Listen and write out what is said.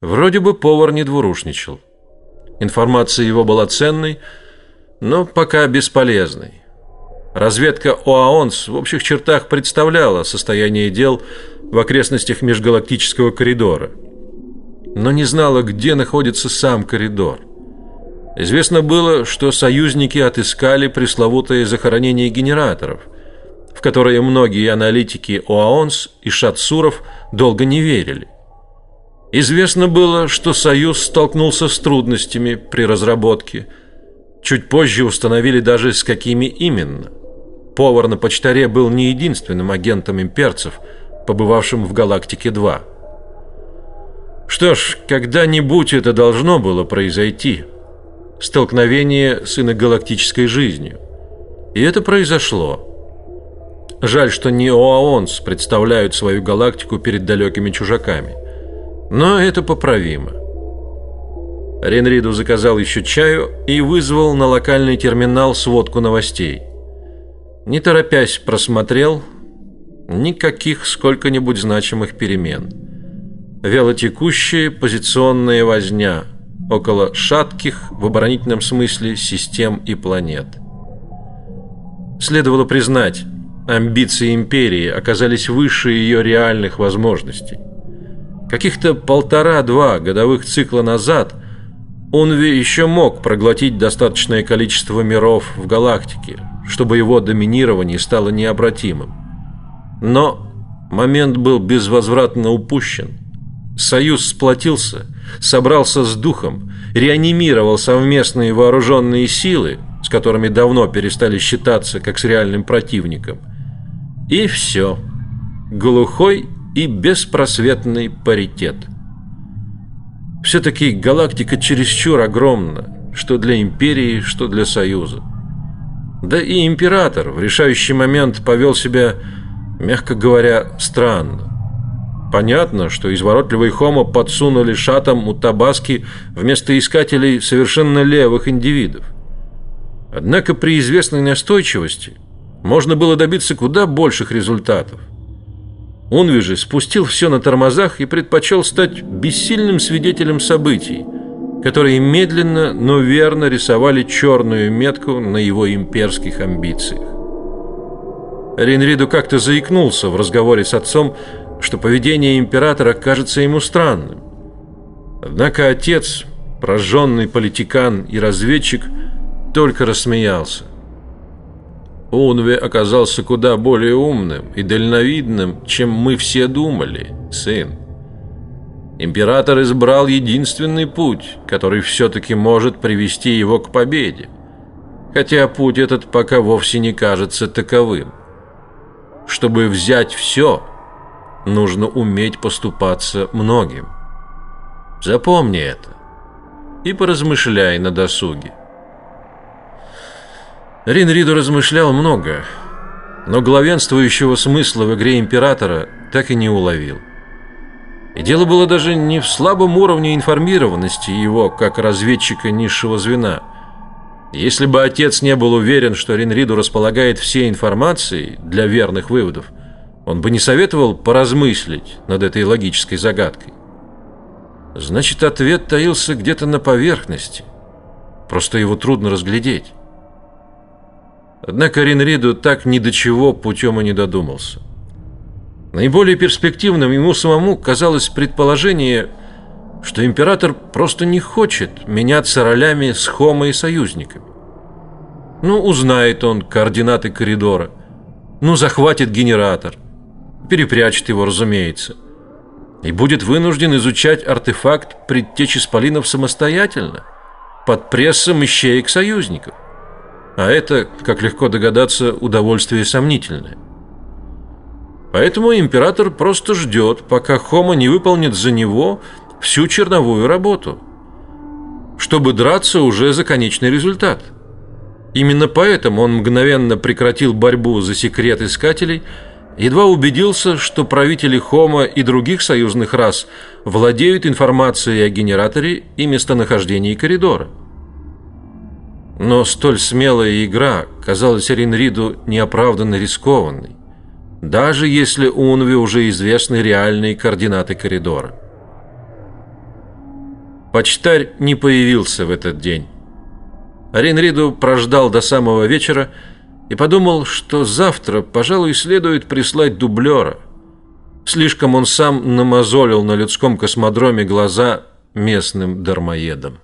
Вроде бы повар не двурушничал. Информация его была ценной, но пока бесполезной. Разведка ОАОНС в общих чертах представляла состояние дел в окрестностях межгалактического коридора, но не знала, где находится сам коридор. Известно было, что союзники отыскали пресловутое захоронение генераторов, в которое многие аналитики ОАОНС и Шатсуров долго не верили. Известно было, что Союз столкнулся с трудностями при разработке. Чуть позже установили даже с какими именно. Повар на почтаре был не единственным агентом имперцев, побывавшим в галактике 2. Что ж, когда-нибудь это должно было произойти. Столкновение с иногалактической жизнью. И это произошло. Жаль, что не ОАОНС представляют свою галактику перед далекими чужаками. Но это поправимо. Ренриду заказал еще чаю и вызвал на локальный терминал сводку новостей. Не торопясь просмотрел никаких сколько-нибудь значимых перемен. Вялотекущая позиционная возня около шатких в оборонительном смысле систем и планет. Следовало признать, амбиции империи оказались выше ее реальных возможностей. Каких-то полтора-два годовых цикла назад Унви еще мог проглотить достаточное количество миров в галактике, чтобы его доминирование стало необратимым. Но момент был безвозвратно упущен. Союз сплотился, собрался с духом, реанимировал совместные вооруженные силы, с которыми давно перестали считаться как с реальным противником. И все. Глухой и беспросветный паритет. Все-таки галактика чересчур огромна, что для империи, что для Союза. Да и император в решающий момент повел себя, мягко говоря, странно. Понятно, что изворотливый Хомо подсунули шатам у Табаски вместо искателей совершенно левых индивидов. Однако при известной настойчивости можно было добиться куда больших результатов. Унви же спустил все на тормозах и предпочел стать бессильным свидетелем событий, которые медленно, но верно рисовали черную метку на его имперских амбициях. Ринриду как-то заикнулся в разговоре с отцом, что поведение императора кажется ему странным. Однако отец, прожженный политикан и разведчик, только рассмеялся. Унве оказался куда более умным и дальновидным, чем мы все думали, сын. Император избрал единственный путь, который все-таки может привести его к победе. Хотя путь этот пока вовсе не кажется таковым. Чтобы взять все, нужно уметь поступаться многим. Запомни это и поразмышляй на досуге. Ринриду размышлял много, но главенствующего смысла в игре императора так и не уловил. И дело было даже не в слабом уровне информированности его как разведчика низшего звена. Если бы отец не был уверен, что Ринриду располагает всей информацией для верных выводов, он бы не советовал поразмыслить над этой логической загадкой. Значит, ответ таился где-то на поверхности. Просто его трудно разглядеть. Однако Ринриду так ни до чего путем и не додумался. Наиболее перспективным ему самому казалось предположение, что император просто не хочет меняться ролями с Хомо и союзниками. Ну, узнает он координаты коридора, ну, захватит генератор, перепрячет его, разумеется, и будет вынужден изучать артефакт предтечи Спалинов самостоятельно, под прессом ищеек союзников. А это, как легко догадаться, удовольствие сомнительное. Поэтому император просто ждет, пока Хома не выполнит за него всю черновую работу, чтобы драться уже за конечный результат. Именно поэтому он мгновенно прекратил борьбу за секрет искателей, едва убедился, что правители Хома и других союзных рас владеют информацией о генераторе и местонахождении коридора. Но столь смелая игра казалась Ринриду неоправданно рискованной, даже если Унве уже известны реальные координаты коридора. Почтарь не появился в этот день. Ринриду прождал до самого вечера и подумал, что завтра, пожалуй, следует прислать дублера. Слишком он сам намазолил на людском космодроме глаза местным дармоедам.